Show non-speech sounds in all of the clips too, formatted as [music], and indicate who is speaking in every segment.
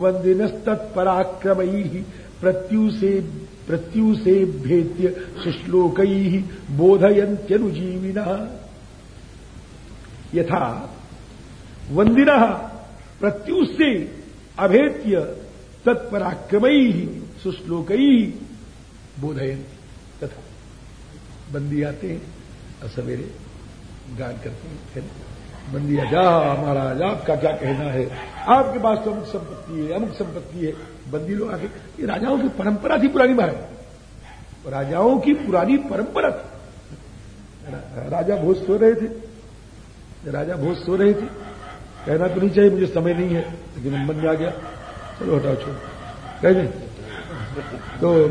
Speaker 1: वंदिनस्तत्पराक्रमई प्रत्युसे प्रत्युसे भेद्य सुश्लोक बोधयंत्यनुजीविन यथा वंदिन प्रत्युसे अभेद्य तत्पराक्रमई सुश्लोक बोधयंत तथा, बंदी आते हैं और सवेरे गान करते हैं बंदी जा, महाराज, आपका क्या कहना है? आपके पास तो अमुक संपत्ति है, अमुक संपत्ति है। बंदी लोग आके, ये राजाओं की परंपरा थी पुरानी महाराज। राजाओं की पुरानी परंपरा थी। राजा भोज सो रहे थे। राजा भोज सो रहे थे। कहना तो नहीं चाहिए, मुझे समय नहीं है, लेकिन मन में आ गया। चलो हटाओ, छोड़। कह तो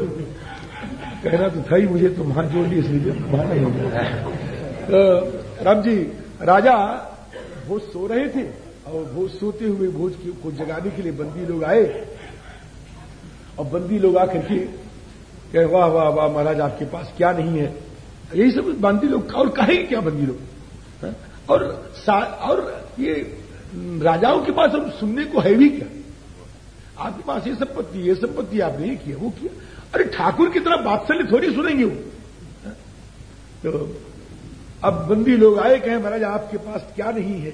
Speaker 1: कहना तो था ही मुझे तो वहाँ जोड़ ली इसलिए वहाँ नहीं हो गया तो राम जी, राजा भोज सो रहे थे और भोज सोते हुए भोज को जगाने के लिए बंदी लोग आए। और बंदी लोग आकर के कहे, वाह वाह वाह, महाराज, आपके पास क्या नहीं है? यही सब बंदी लोग और कहेंगे क्या बंदी लोग? हाँ? और और ये राजाओं के पास अब सुनने को है भी क्या? आपके पास ये संपत्ति ये संपत्ति आपने ये किया, वो किया। अरे ठाकुर की तरह बात्सल्य थोड़ी सुनेंगे वो। हाँ? तो अब बंदी लोग आए, कहें, महाराज, आपके पास क्या नहीं है?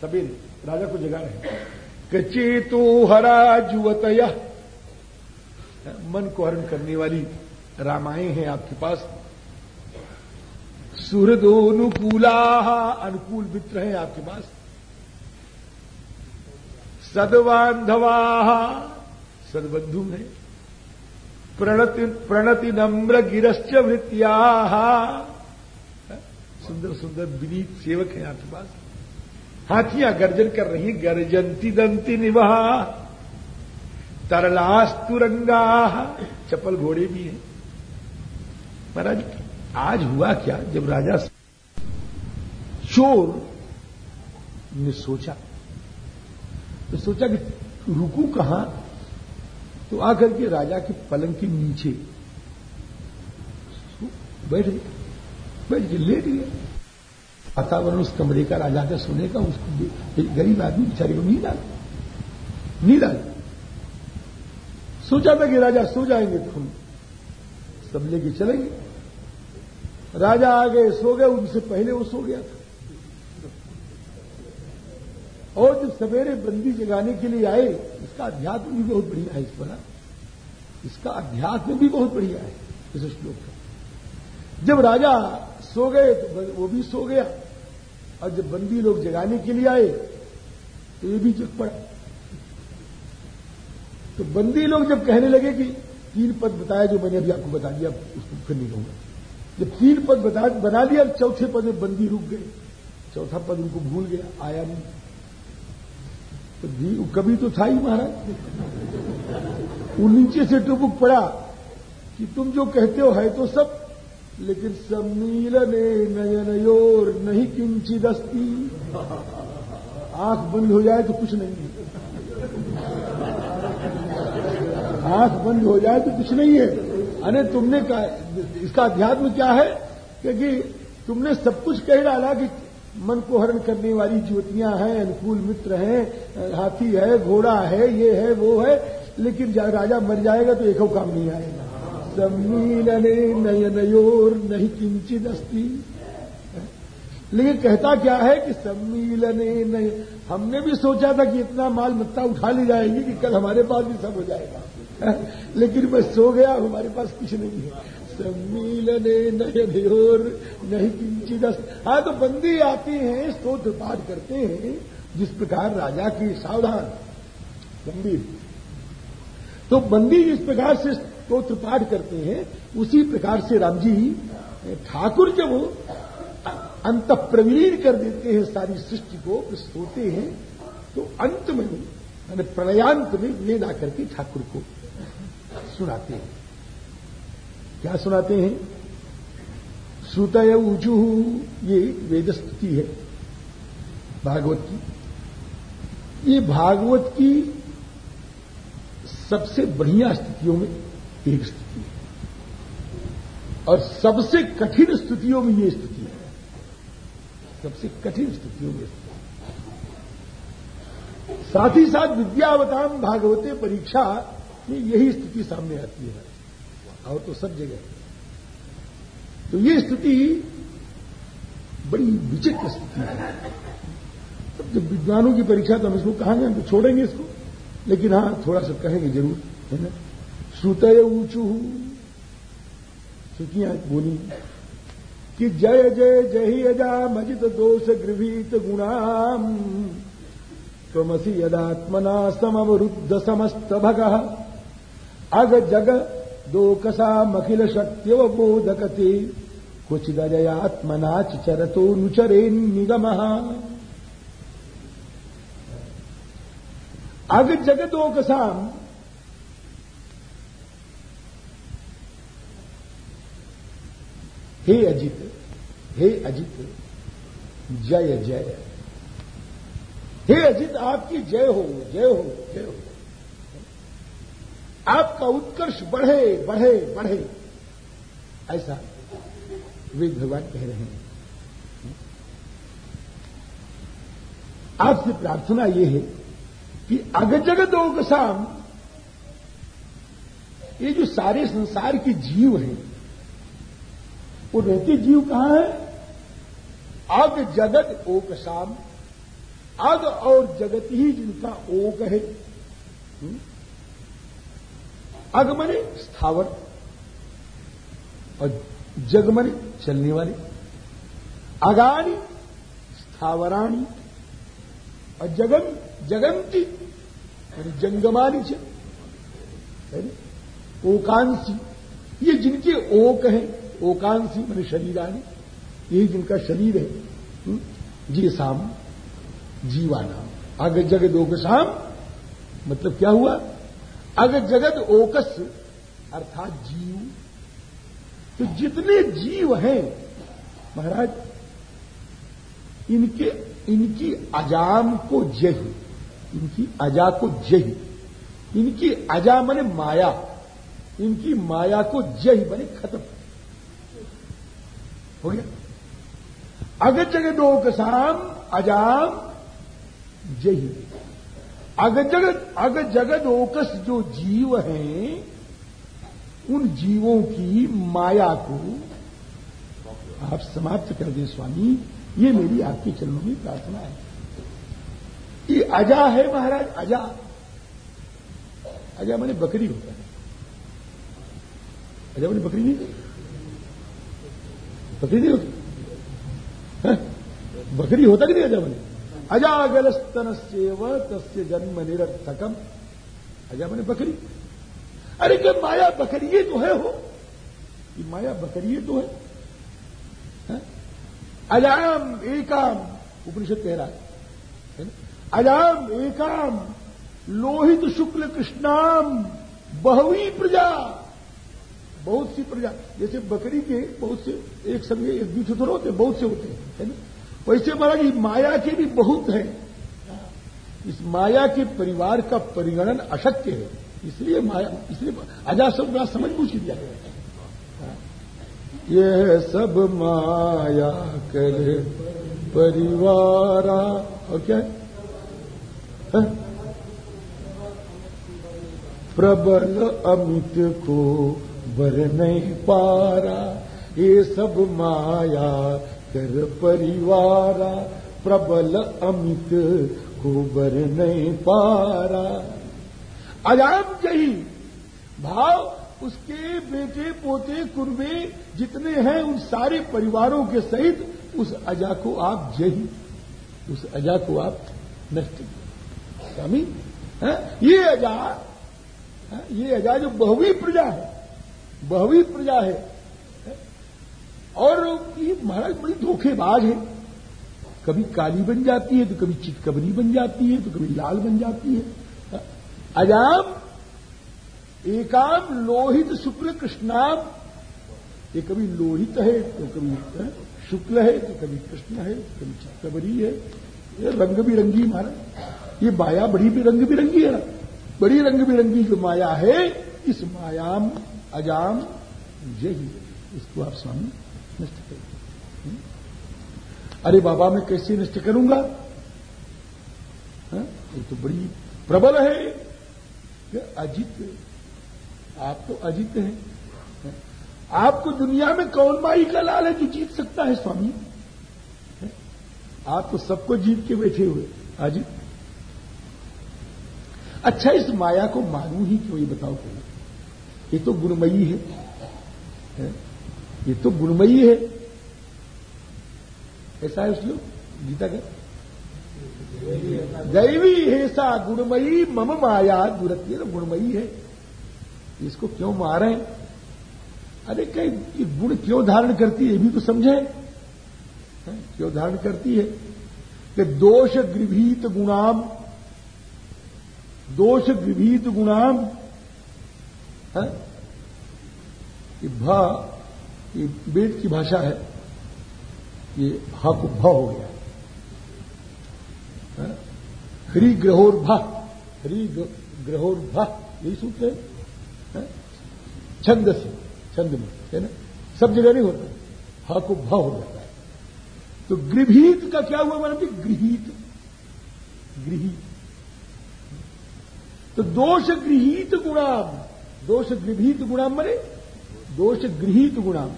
Speaker 1: सवेरे राजा को जगा रहे कचे तो हरा जुवतय। मन को हरण करने वाली रामायण है आपके पास। सुहृदोनुकूला अनुकूल मित्र है आपके पास। सदबांधवा सदबंधु है। प्रणति प्रणति नम्र गिरश्च वृत्तिया सुंदर सुंदर विनीत सेवक हैं आपके पास। हाथियाँ गर्जन कर रही गर्जंती दंती निवाह। तरलास्तुरंगा चपल घोड़े भी हैं। महाराज, आज हुआ क्या जब राजा चोर ने सोचा? तो सोचा कि रुकू कहाँ? तो आकर के राजा के पलंग के नीचे बैठ गए बैठ के गया वातावरण उस कमरे का राजा का सोने का, उसको गरीब आदमी बेचारे को नींद आ नींद आ सोचा था कि राजा सो जाएँगे तो हम सब लेके चलेंगे राजा आ गए, सो गए, उनसे पहले वो सो गया था। और जब सवेरे बंदी जगाने के लिए आए, इसका अध्यात्म भी बहुत बढ़िया है इस पर। इसका अध्यात्म भी बहुत बढ़िया है, इस श्लोक का। जब राजा सो गए तो वो भी सो गया। और जब बंदी लोग जगाने के लिए आए तो ये भी जग पड़ा। तो बंदी लोग जब कहने लगे कि तीन पद बताया जो मैंने अभी आपको बता दिया उसको फिर नहीं कहूँगा। जब तीन पद बता बना दिया चौथे पद में बंदी रुक गए चौथा पद उनको भूल गया, आया नहीं। तो कभी तो था ही महाराज। वो नीचे से टुपुक पड़ा कि तुम जो कहते हो है तो सब। लेकिन सम्मीलने नयनयोर नहीं किंचिदस्ती आँख बंद हो जाए तो कुछ नहीं है। आँख बंद हो जाए तो कुछ नहीं है। अरे तुमने कहा, इसका अध्यात्म क्या है? क्योंकि तुमने सब कुछ कह डाला कि मन को हरण करने वाली ज्योतियाँ हैं, अनुकूल मित्र हैं, हाथी है, घोड़ा है, ये है, वो है, लेकिन राजा मर जाएगा तो एक काम नहीं आएगा। सम्मीलने नयनयोर नहीं किंचित अस्ति। लेकिन कहता क्या है कि सम्मीलने नय हमने भी सोचा था कि इतना माल मत्ता उठा ली जाएगी कि कल हमारे पास भी सब हो जाएगा। लेकिन मैं सो गया, हमारे पास कुछ नहीं है। सम्मीलने नयनयोर नहीं किंचित हाँ तो बंदी आती हैं, स्तोत्र पाठ करते हैं, जिस प्रकार राजा की सावधान। गंभीर तो बंदी जिस प्रकार से स्त्रोत्र पाठ करते हैं, उसी प्रकार से राम जी ठाकुर जब अंत प्रवीण कर देते हैं सारी सृष्टि को सोते हैं तो अंत में मैंने प्रलयांत में वेद आकर के ठाकुर को सुनाते हैं। क्या सुनाते हैं? श्रुतय ऊजू ये वेद स्तुति है, भागवत की। ये भागवत की सबसे बढ़िया स्थितियों में एक स्थिति। है और सबसे कठिन स्थितियों में ये स्थिति है। सबसे कठिन स्थितियों में स्थिति साथ ही साथ विद्यावताम भागवते परीक्षा में यही स्थिति सामने आती है। और तो सब जगह तो ये स्थिति बड़ी विचित्र स्थिति है। तब जब विद्वानों की परीक्षा तो हम इसको कहांगे, हम तो छोड़ेंगे इसको। लेकिन हाँ, थोड़ा सा कहेंगे ज़रूर, है ना? श्रुतय ऊंचू श्रुतियाँ बोली, कि जय जय जय अजा मजित दोष गृभीत गुणाम। त्वमसि यदात्मना समवरुद्ध समस्त भग अग जग दोकसामखिल शक्त्यवबोधकते। क्वचिदजयात्मना चरतो नुचरेन्निगम। अग जगदोकसाम हे अजित हे अजित, जय जय। हे अजित, आपकी जय हो जय हो जय हो। आपका उत्कर्ष बढ़े बढ़े बढ़े। ऐसा वेद भगवान कह रहे हैं। आपसे प्रार्थना यह है कि अगजग शाम ये जो सारे संसार के जीव हैं वो रहते जीव कहाँ है? अग जगत ओक शाम अग और जगत ही जिनका ओक है। हम्म? अग मने स्थावर। और जग मने चलने वाले। अगानी स्थावराणी और जगन, जगंती जंगमानी से ओकांशी ये जिनके ओक हैं। ओकांशी मैंने शरीरानी यही जिनका शरीर है हम्म? जी साम जीवाना अग जगद ओकसाम मतलब क्या हुआ? अग जगत ओकस, अर्थात जीव तो जितने जीव हैं, महाराज, इनके, इनकी अजाम को जही, इनकी अजा को जही, इनकी अजा मने माया, इनकी माया को जही बने खत्म। हो गया। अग जगदोक शाम अजाम, जही। अग जगत अग जगद ओकस जो जीव हैं, उन जीवों की माया को आप समाप्त कर दें स्वामी। ये मेरी आपके चरणों में प्रार्थना है। ये अजा है महाराज, अजा। अजा मैंने बकरी होता है। अजा मैंने बकरी नहीं। नहीं होती। बकरी होता कि नहीं अजा मैंने अजागलस्तन तस्य जन्म निरर्थकम। अजा मैंने बकरी। अरे क्या माया बकरी तो है हो? ये माया बकरी तो है, है? अजाम एकाम उपनिषद कह रहा है। अजाम एकाम लोहित शुक्ल कृष्णाम बहुवी प्रजा। बहुत सी प्रजा जैसे बकरी के बहुत से एक समय एक बीच थोड़े होते बहुत से होते हैं है ना? वैसे महाराज माया के भी बहुत हैं। इस माया के परिवार का परिगणन अशक्य है। इसलिए माया इसलिए अजा सब समझ पूछ दिया गया यह सब माया करे परिवारा और क्या है, प्रबल अमित को बर नहीं पारा, ये सब माया कर परिवारा। प्रबल अमित को बर नहीं पारा। अजाम जही। भाव, उसके बेटे, पोते कुर्बे जितने हैं, उन सारे परिवारों के सहित उस अजा को आप जही। उस अजा को आप नष्ट स्वामी ये अजा ये अजा जो बहुवी प्रजा है बहुवी प्रजा है। और ये महाराज बड़ी धोखेबाज है। कभी काली बन जाती है तो कभी चितकबरी बन जाती है तो कभी लाल बन जाती है। अजाम, एकाम लोहित शुक्ल कृष्णाम। ये कभी लोहित है तो कभी शुक्ल है तो कभी कृष्ण है तो कभी चितकबरी है। ये रंग बिरंगी महाराज, ये माया बड़ी भी रंग बिरंगी है। बड़ी रंग बिरंगी जो माया है, इस मायाम अजाम, यही इसको आप स्वामी नष्ट करें अरे बाबा, मैं कैसे नष्ट करूँगा? हाँ? ये तो बड़ी प्रबल है। अजित आप तो अजित हैं। आपको दुनिया में कौन माई का लाल है जो जीत सकता है, स्वामी? आप तो सबको जीत के बैठे हुए अजित। अच्छा इस माया को मानू ही क्यों? ये बताओ क्यों ये तो गुणमयी है। ये तो गुणमयी है। ऐसा है श्लोक? गीता का? दैवी हेसा गुणमयी, मम माया दुरत्य तो गुणमयी है। इसको क्यों मारे? अरे कई गुण क्यों धारण करती है, ये भी तो समझे। क्यों धारण करती है? कि दोष गृभीत गुणाम, दोष गृभीत गुणाम ये भ, ये वेद की भाषा है। ये ह को भ हो गया। हरि ग्रहोर भ हरि ग्रहोर भ यही सूत्र है। छंद से छंद में है ना? सब जगह नहीं होता। ह को भ हो जाता है। तो गृभीत का क्या हुआ? मानते गृहित। गृहित। तो दोष गृहित गुणाम, दोष गृहित गुणाम मरे। दोष गृहित गुणाम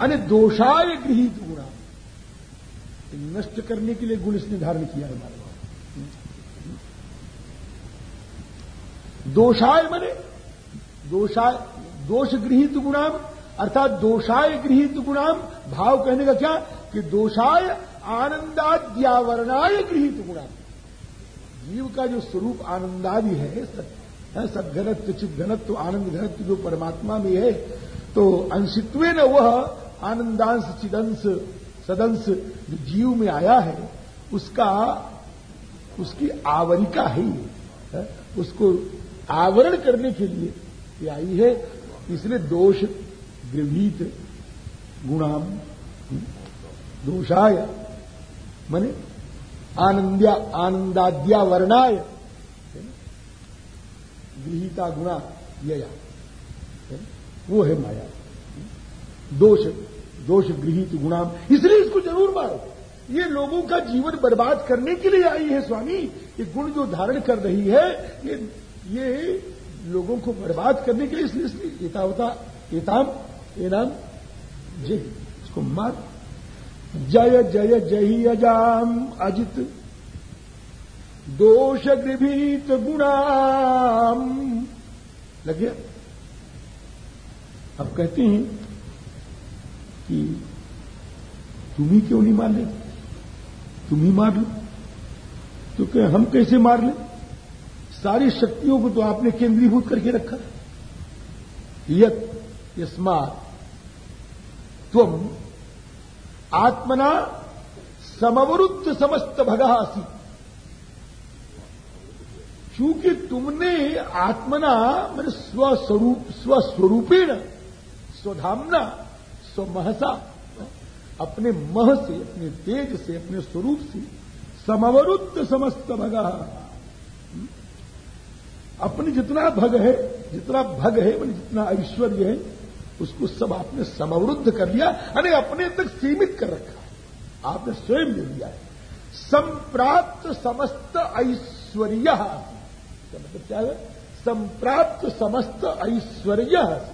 Speaker 1: अने दोषाय गृहित गुणाम नष्ट करने के लिए गुण इसने धारण किया हमारे दोषाय मने, दोषाय, दोष गृहित गुणाम, अर्थात दोषाय गृहित गुणाम, भाव कहने का क्या? कि दोषाय आनंदाद्यावरणाय गृहित गुणाम। जीव का जो स्वरूप आनंदादि है सदघनत्व चित घनत्व, आनंद घनत्व जो परमात्मा में है तो अंशित्व न वह आनंदांश, चिदंश, सदंश जो जीव में आया है, उसका, उसकी आवरिका है ये उसको आवरण करने के लिए ये आई है। इसलिए दोष गृहीत गुणाम दोषाय, मने आनंद्या आनंदाद्या वर्णाय गृहिता गुणा यया वो है माया। दोष दोष गृहित गुणाम। इसलिए इसको ज़रूर मारो। ये लोगों का जीवन बर्बाद करने के लिए आई है स्वामी। ये गुण जो धारण कर रही है, ये ये लोगों को बर्बाद करने के लिए इसलिए इसलिए एतावता, एताम, एनाम जय इसको मार। जय जय जही अजाम, अजित। दोष गृभीत गुणाम। लगे अब कहते हैं कि तुम ही क्यों नहीं मार ले तुम ही मार लो। तो क्या हम कैसे मार ले? सारी शक्तियों को तो आपने केंद्रीभूत करके रखा। यत यस्मात तुम आत्मना समवरुद्ध समस्त भगासी चूँकि तुमने आत्मना, मैंने स्वस्वरूप, स्वस्वरूपेण, स्वधामना, स्वमहसा, अपने मह से, अपने तेज से, अपने स्वरूप से समवरुद्ध समस्त भगा। अपने जितना भग है, जितना भग है, मैंने जितना ऐश्वर्य है, उसको सब आपने समवरुद्ध कर लिया, अरे अपने तक सीमित कर रखा है। आपने स्वयं ले लिया है। संप्राप्त समस्त ऐश्वर्य। मतलब क्या है? संप्राप्त समस्त ऐश्वर्य हसी।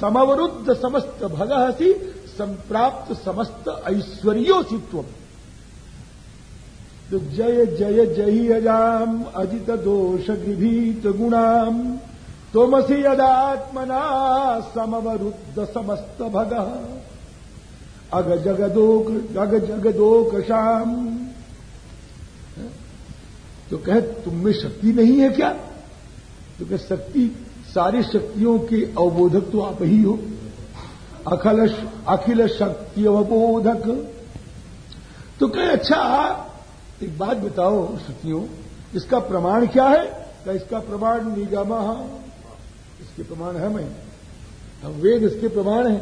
Speaker 1: समवरुद्ध समस्त भगहसी संप्राप्त समस्त ऐश्वर्योसी तुम तो जय जय जय अजाम, अजित दोष गृभीत गुणाम। तोमसी यदात्मना समवरुद्ध समस्त भग। अग जगदोक अग जगदोक शाम। तो कहे, तुम में शक्ति नहीं है क्या? तो कह, शक्ति, सारी शक्तियों के अवबोधक तो आप ही हो। अखिल अखिल शक्ति अवबोधक। तो कहे अच्छा एक बात बताओ श्रुतियों इसका प्रमाण क्या है? क्या इसका प्रमाण निगम, इसके प्रमाण है मैं। हम वेद इसके प्रमाण है।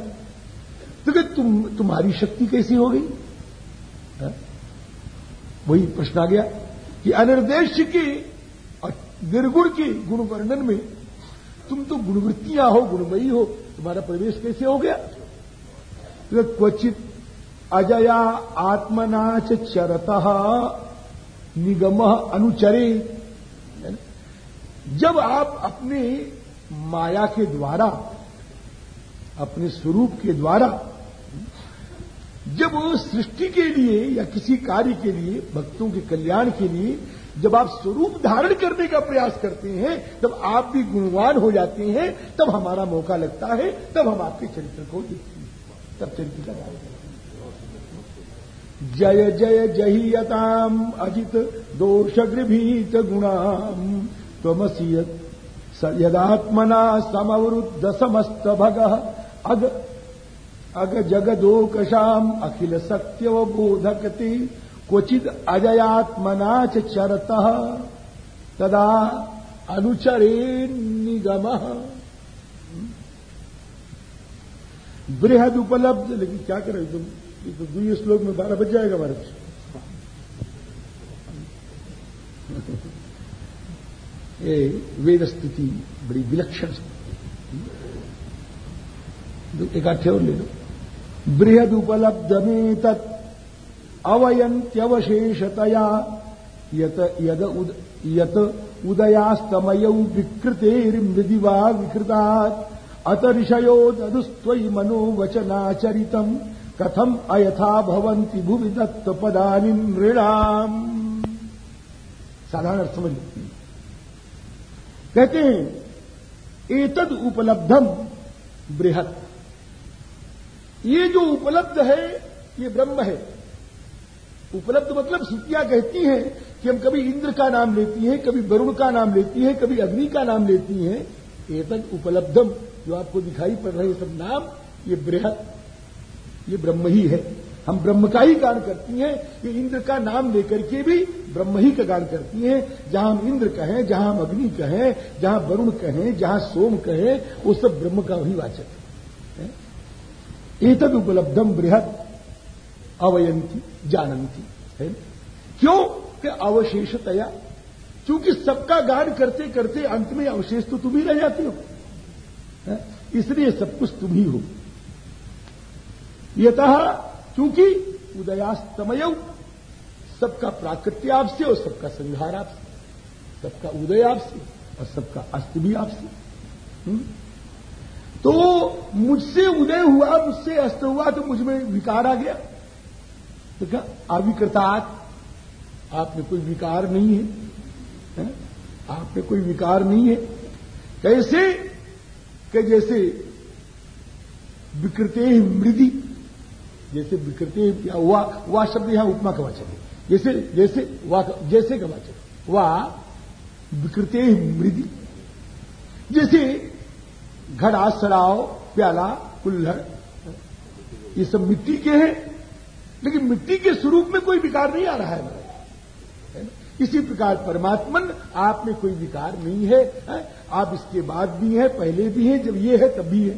Speaker 1: तो क्या तुम, तुम्हारी शक्ति कैसी हो गई? हाँ? वही प्रश्न आ गया। कि अनिर्देश की और निर्गुण की गुण वर्णन में, तुम तो गुणवृत्तियाँ हो, गुणमयी हो, तुम्हारा प्रवेश कैसे हो गया? तो क्वचित अजया आत्मनाच चरत निगम अनुचरे। जब आप अपने माया के द्वारा, अपने स्वरूप के द्वारा जब सृष्टि के लिए या किसी कार्य के लिए, भक्तों के कल्याण के लिए, जब आप स्वरूप धारण करने का प्रयास करते हैं, तब आप भी गुणवान हो जाते हैं, तब हमारा मौका लगता है, तब हम आपके चरित्र को देखते हैं। तब चरित्र का जय जय जहीयताम अजित दोषगृभीत गुणाम तमसी यदात्मना समवृद्ध समस्त भग। अग अग जगदोकशाम अखिल सत्यवबोधकति क्वचिद अजयात्मना चरत तदा अनुचरे निगम बृहद उपलब्ध, लेकिन क्या करें तुम ये तो दुई श्लोक में बारह बज जाएगा हमारे [laughs] ये वेद स्थिति बड़ी विलक्षण एक इकट्ठे और ले लो। बृहद उपलब्ध में तत् अवयंत्यवशेषतया यत यद उद, यत उदयास्तमय विकृतेर्मृदिवा विकृतात् अत ऋषयो ददुस्त्वयि मनोवचनाचरितम् कथम अयथा भवंती भुवि दत्त पदानी नृणाम साधारण अर्थ समझ कहते हैं एतद उपलब्धम बृहत ये जो उपलब्ध है, ये ब्रह्म है। उपलब्ध मतलब श्रुतियाँ कहती हैं कि हम कभी इंद्र का नाम लेती हैं, कभी वरुण का नाम लेती हैं, कभी अग्नि का नाम लेती हैं। एतद उपलब्धम जो आपको दिखाई पड़ रहे सब नाम, ये बृहत, ये ब्रह्म ही है। हम ब्रह्म का ही गान करती हैं, ये इंद्र का नाम लेकर के भी ब्रह्म ही का गान करती हैं। जहाँ हम इंद्र कहें, जहाँ हम अग्नि कहें, जहाँ वरुण कहें, जहाँ सोम कहें, वो सब ब्रह्म का ही वाचक है। एतद उपलब्धम बृहद अवयंती जानंती है? क्यों? कि अवशेषतया, क्योंकि सबका गान करते करते अंत में अवशेष तो तुम ही रह जाती हो? इसलिए सब कुछ तुम ही हो। यतः, क्योंकि उदयास्तमय, सबका प्राकृत्य आपसे और सबका संहार आपसे, सबका उदय आपसे और सबका अस्त भी आपसे। हम्म? तो मुझसे उदय हुआ मुझसे अस्त हुआ तो मुझमें विकार आ गया। तो क्या अविकृतात्? आप में कोई विकार नहीं है, है? आप में कोई विकार नहीं है। कैसे? कि जैसे विकृते मृदि जैसे विकृति हुआ वह शब्द यहाँ उपमा का वाचक है। जैसे जैसे वाह जैसे का वाचक वह विकृति मृदि। जैसे घड़ा सड़ाव प्याला कुल्हड़। ये सब मिट्टी के हैं लेकिन मिट्टी के स्वरूप में कोई विकार नहीं आ रहा है। इसी प्रकार परमात्मन आप में कोई विकार नहीं है, है? आप इसके बाद भी हैं पहले भी हैं जब ये है तब भी है।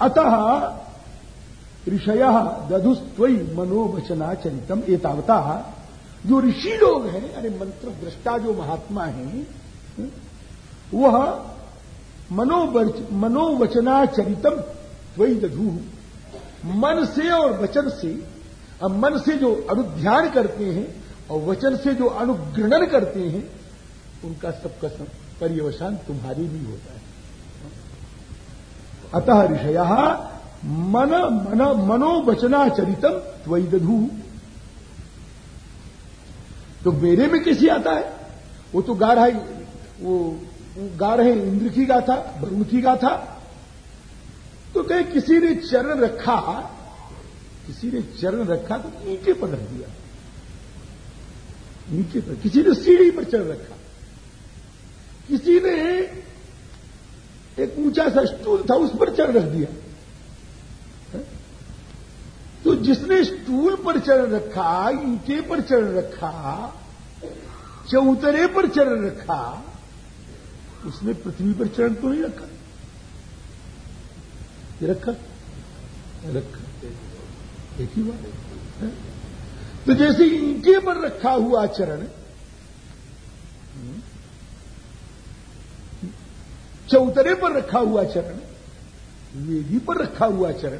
Speaker 1: अतः ऋषय दधुस्वी मनोवचनाचरितम एतावता जो ऋषि लोग हैं अरे मंत्र दृष्टा जो महात्मा हैं वह मनोवचनाचरितम त्वई दधु मन से और वचन से अब मन से जो अनुध्यान करते हैं और वचन से जो अनुग्रहण करते हैं उनका सबका सब पर्यवसान तुम्हारी भी होता है। अतः ऋषया मन मन मनोवचनाचरितम त्वदधु तो मेरे में कैसे आता है? वो तो गा रहा है वो, गा रहे इंद्र की गाथा वरुण की गाथा। तो कहे किसी ने चरण रखा, किसी ने चरण रखा तो नीचे पर रख दिया। नीचे पर, किसी ने सीढ़ी पर चरण रखा। किसी ने एक ऊँचा सा स्टूल था, उस पर चढ़ रख दिया। तो जिसने स्टूल पर चरण रखा, ईटे पर चरण रखा चौतरे पर चरण रखा उसने पृथ्वी पर चरण तो नहीं रखा? ये रखा? रखा। एक ही बात है। तो जैसे इनके पर रखा हुआ चरण, चौतरे पर रखा हुआ चरण, वेदी पर रखा हुआ चरण,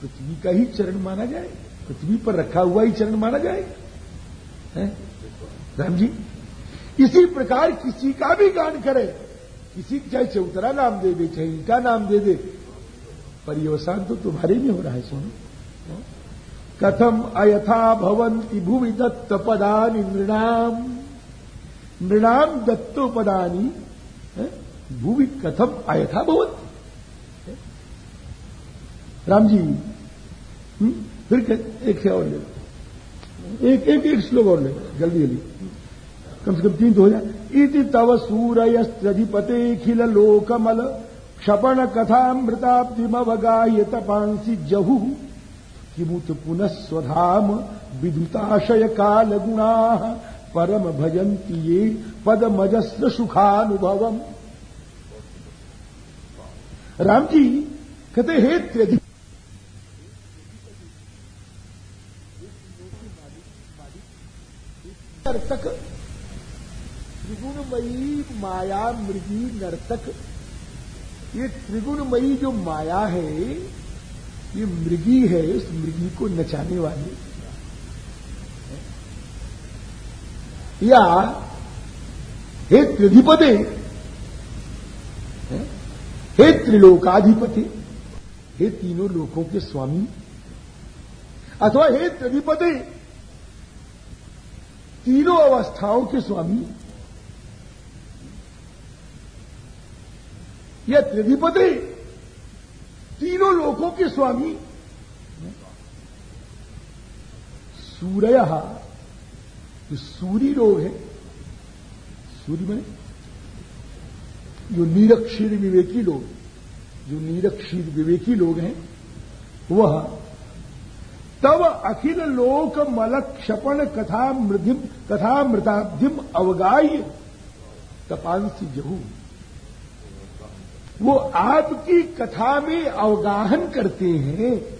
Speaker 1: पृथ्वी का ही चरण माना जाए। पृथ्वी पर रखा हुआ ही चरण माना जाए। राम जी? इसी प्रकार किसी का भी गान करे। किसी चाहे चौतरा नाम दे दे, चाहे इनका नाम दे दे। परिवसान तो तुम्हारे में हो रहा है, सुनो। कथम अयथा भवंती भूमि दत्त पदानी नृणाम। नृणाम दत्तोपदानी भूमि कथम अयथा भवंती राम जी हम्म? फिर एक और ले एक एक एक श्लोक और ले, जल्दी जल्दी। कम से कम तीन तो हो जाए। इति तव सूरयस्त्रधिपते खिल लोकमल, क्षपण कथामृताब्धिमवगाह्य तपांसी जहु। किमुत पुनः स्वधाम विदुताशय काल गुणा परम भजंती ये पदमजस्र सुखानुभवम। राम जी कहते, हे त्यधिक नर्तक त्रिगुणमयी माया मृगी नर्तक। ये त्रिगुणमयी जो माया है, ये मृगी है, उस मृगी को नचाने वाली। या हे त्रिधिपते, हे त्रिलोकाधिपति, हे तीनों लोकों के स्वामी, अथवा हे त्रिधिपति, तीनों अवस्थाओं के स्वामी या त्रिधिपति? तीनों लोकों के स्वामी। सूर्य, जो सूरी रोग है सूर्य में जो नीरक्षीर विवेकी लोग, जो नीरक्षीर विवेकी लोग हैं, वह तब अखिल लोक मल क्षपण कथा मृधिम कथा मृताब्धिम अवगाह्य तपांसी जहू। वो आपकी कथा में अवगाहन करते हैं।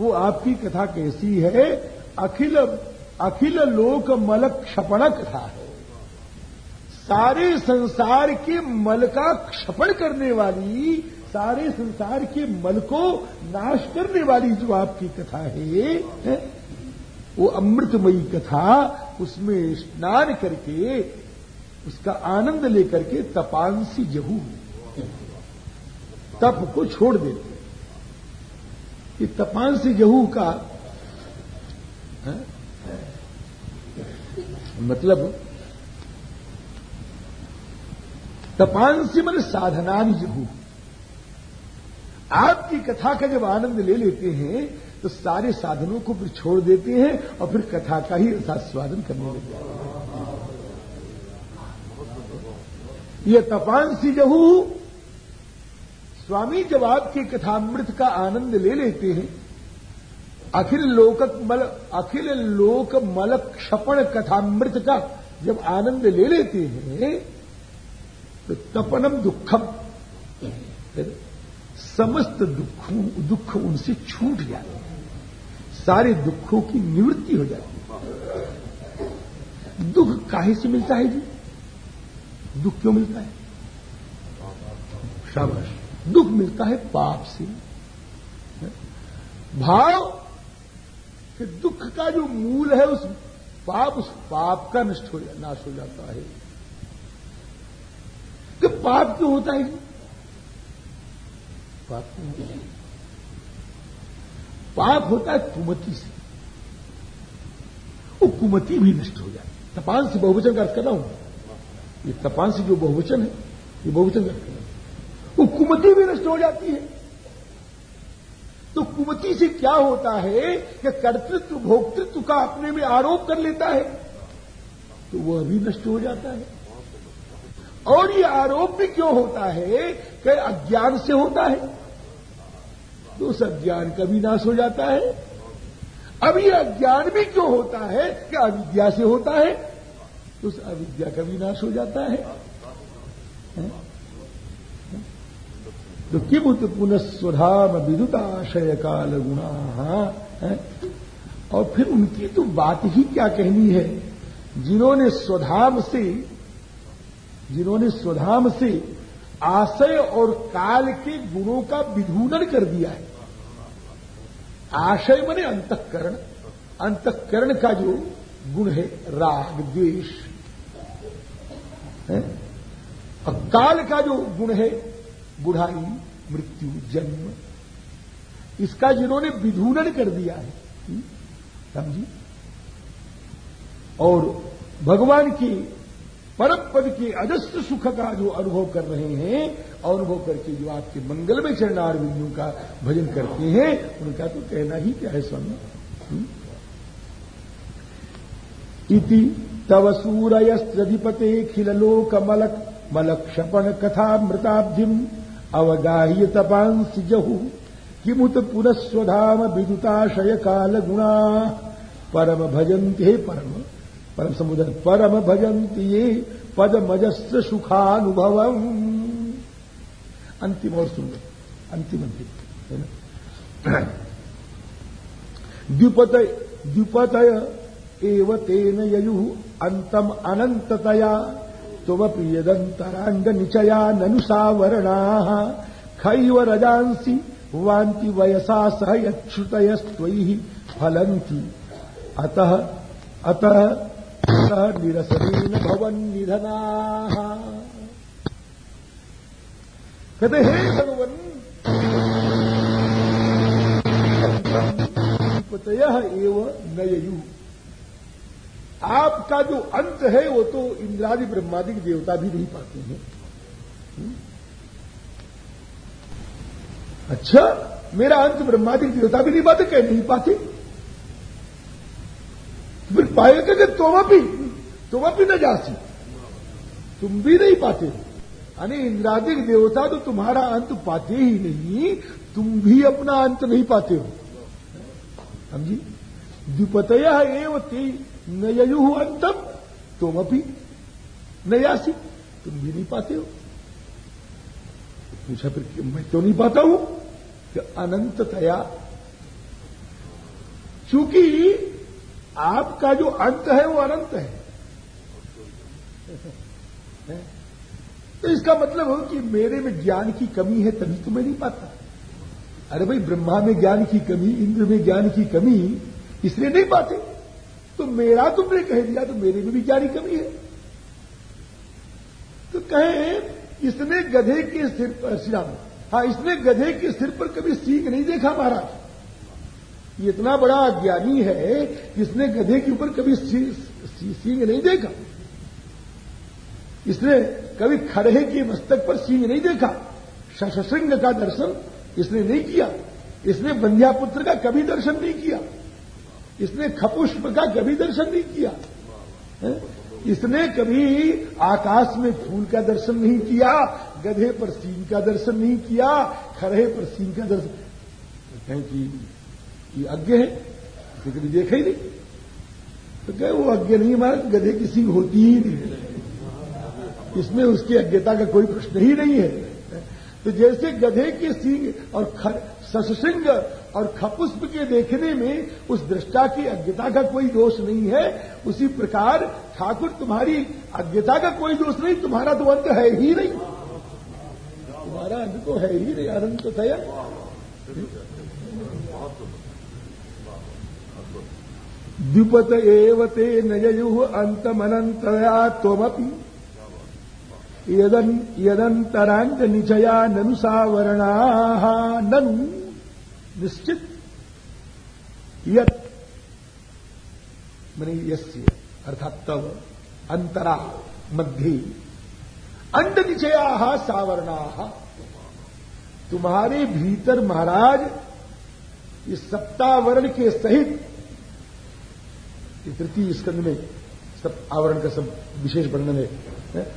Speaker 1: वो आपकी कथा कैसी है? अखिल अखिल लोक मल क्षपण कथा है। सारे संसार के मल का क्षपण करने वाली सारे संसार के मल को नाश करने वाली जो आपकी कथा है, है वो अमृतमयी कथा उसमें स्नान करके उसका आनंद लेकर के तपांसी जहू तप को छोड़ देते कि तपांसी जहू का, है? मतलब तपांसी मन साधना जहू। आपकी कथा का जब आनंद ले लेते हैं तो सारे साधनों को फिर छोड़ देते हैं और फिर कथा का ही रसास्वादन करने लगते हैं। ये तपान सी जहू। स्वामी जब आपकी कथामृत का आनंद ले लेते हैं, अखिल लोक मल, अखिल लोक मल क्षपण कथामृत का जब आनंद ले लेते हैं तो तपनम दुखम समस्त दुखों, दुख उनसे छूट जाते हैं। सारे दुखों की निवृत्ति हो जाती है। दुख काहे से मिलता है जी? दुख क्यों मिलता है? शाबाश। दुख मिलता है पाप से। भाव कि दुख का जो मूल है, उस पाप उस पाप का नष्ट हो नाश हो जाता है। कि पाप क्यों होता है? पाप क्यों होता है? पाप होता है कुमति से। वो कुमति भी नष्ट हो जाती तपान से बहुवचन का अर्थ कर रहा हूँ। ये तपान से जो बहुवचन है, ये बहुवचन हूँ वो कुमति भी नष्ट हो जाती है। तो कुमति से क्या होता है कि कर्तृत्व, भोक्तृत्व का अपने में आरोप कर लेता है तो वह भी नष्ट हो जाता है। और ये आरोप भी क्यों होता है कि अज्ञान से होता है? तो उस अज्ञान का भी नाश हो जाता है। अब ये अज्ञान भी क्यों होता है कि अविद्या से होता है? उस अविद्या का विनाश हो जाता है, है? तो किमुत पुनः स्वधाम विदुताशय काल गुणा और फिर उनकी तो बात ही क्या कहनी है? जिन्होंने स्वधाम से जिन्होंने स्वधाम से आशय और काल के गुणों का विधूनन कर दिया है। आशय मने अंतकरण। अंतकरण का जो गुण है राग द्वेष है? और काल का जो गुण है बुढ़ाई मृत्यु जन्म इसका जिन्होंने विधूनन कर दिया है हम्म, समझी और भगवान की परम पद के अजस्त्र सुख का जो अनुभव कर रहे हैं अनुभव करके जो आपके मंगल में चरणार बिंदु का भजन करते हैं उनका तो कहना ही क्या है स्वामी? हम्म? इति तव सूरयस्त्रधिपते खिलोक मलक मलक्षपण कथा मृताब्धिम अवगाह्य तपांसि जहु। किमुत पुनस्वधाम विदुताशय काल गुणा परम भजन्ते परम। परम समुदर परम भजंती ये पदमजस्त्र सुखानुभव अंतिम और सुंदर, अंतिम अंतिम, है ना? [clears throat] द्विपत द्विपतय एव तेन ययु। अंतम अनंततया तुमपि यदंतरांग निचया ननुसावरणा खैव रजांसी वांति वयसा सह यक्षुतयस्त्वयि फलंती अतः अतः निरसनीन भवन निधना। कहते, हे भगवन! एव नयु आपका जो अंत है, वो तो इंद्रादि ब्रह्मादि देवता भी नहीं पाते हैं। अच्छा मेरा अंत ब्रह्मादि देवता भी नहीं पाते, कह नहीं पाते। फिर पाएगा कि तुम भी तुम भी न जासी तुम भी नहीं पाते। अरे इंद्रादिक देवता तो तुम्हारा अंत पाते ही नहीं, तुम भी अपना अंत नहीं पाते हो। समझी? द्विपतय एवं ते नयु अंतम। तुम भी नयासी। तुम भी नहीं पाते हो। पूछा फिर मैं क्यों नहीं पाता हूँ? कि अनंततया। चूँकि आपका जो अंत है, वो अनंत है? तो इसका मतलब हो कि मेरे में ज्ञान की कमी है, तभी तो मैं नहीं पाता। अरे भाई, ब्रह्मा में ज्ञान की कमी, इंद्र में ज्ञान की कमी, इसलिए नहीं पाते। तो मेरा तुमने कह दिया तो मेरे में भी की कमी है। तो कहे, इसने गधे के सिर पर, श्री हाँ इसने गधे के सिर पर कभी सीख नहीं देखा महाराज। ये इतना बड़ा ज्ञानी है, इसने गधे के ऊपर कभी सींग नहीं देखा। इसने कभी खड़े के मस्तक पर सींग नहीं देखा। शशृंग का दर्शन इसने नहीं किया। इसने बंध्यापुत्र का कभी दर्शन नहीं किया। इसने खपुष्प का कभी दर्शन नहीं किया। है? इसने कभी आकाश में फूल का दर्शन नहीं किया, गधे पर सींग का दर्शन नहीं किया खड़े पर सींग का दर्शन कहें कि ये अज्ञ है इसे कभी देखा ही नहीं। तो कहे, वो अज्ञ नहीं हमारे गधे की सींग होती ही नहीं इसमें उसकी अज्ञता का कोई प्रश्न ही नहीं है। तो जैसे गधे के सींग और सत्संग और खपुष्प के देखने में उस दृष्टा की अज्ञता का कोई दोष नहीं है। उसी प्रकार ठाकुर तुम्हारी अज्ञता का कोई दोष नहीं, तुम्हारा तो अंत है ही नहीं। तुम्हारा अंत तो है ही नहीं अनंत तो थया द्विपत एव ते नययु अंतमनंतया त्वमपि। यदंतरांत निचया ननु सावरणा ननु। निश्चित यत, मैंने यस्य अर्थात तव, अंतरा, मध्य। अंड निचया, सावरणा। तुम्हारे भीतर महाराज, इस सप्तावरण के सहित तृतीय स्कंद में, सब आवरण का सब विशेष वर्णन है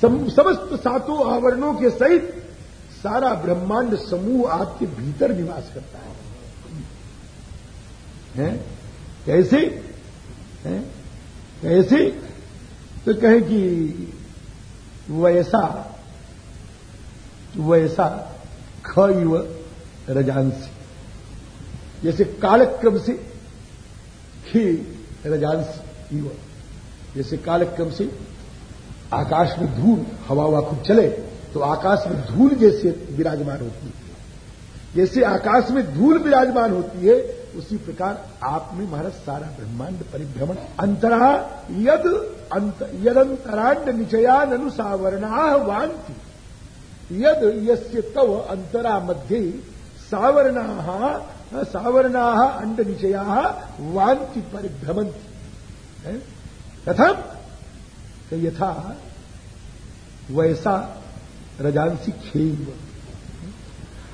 Speaker 1: समस्त सातों आवरणों के सहित सारा ब्रह्मांड समूह आपके भीतर निवास करता है। हैं? कैसे? हैं? कैसे? तो कहे कि वैसा वैसा ख युव रजांसी। जैसे कालक्रम से खे रजांस युव जैसे कालक्रम से आकाश में धूल हवा हवा खूब चले। तो आकाश में धूल जैसे विराजमान होती है। जैसे आकाश में धूल विराजमान होती है, उसी प्रकार आप में महाराज सारा ब्रह्मांड परिभ्रमण अंतरा यद अंत, यदंतरांड निचयान अनुसावरणा वांति। यद यस्य तव अंतरा मध्य सावरणा सावरणा अंड निचया वांति परिभ्रमंती तथा यथा वैसा रजांसी खेल।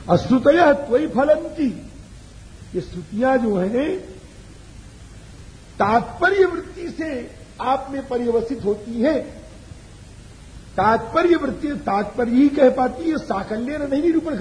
Speaker 1: अश्रुतया त्वई फलंती ये श्रुतियाँ जो हैं तात्पर्य वृत्ति से आप में परिवसित होती है। तात्पर्य वृत्ति तात्पर्य ही कह पाती है, साकल्य नहीं निरूपण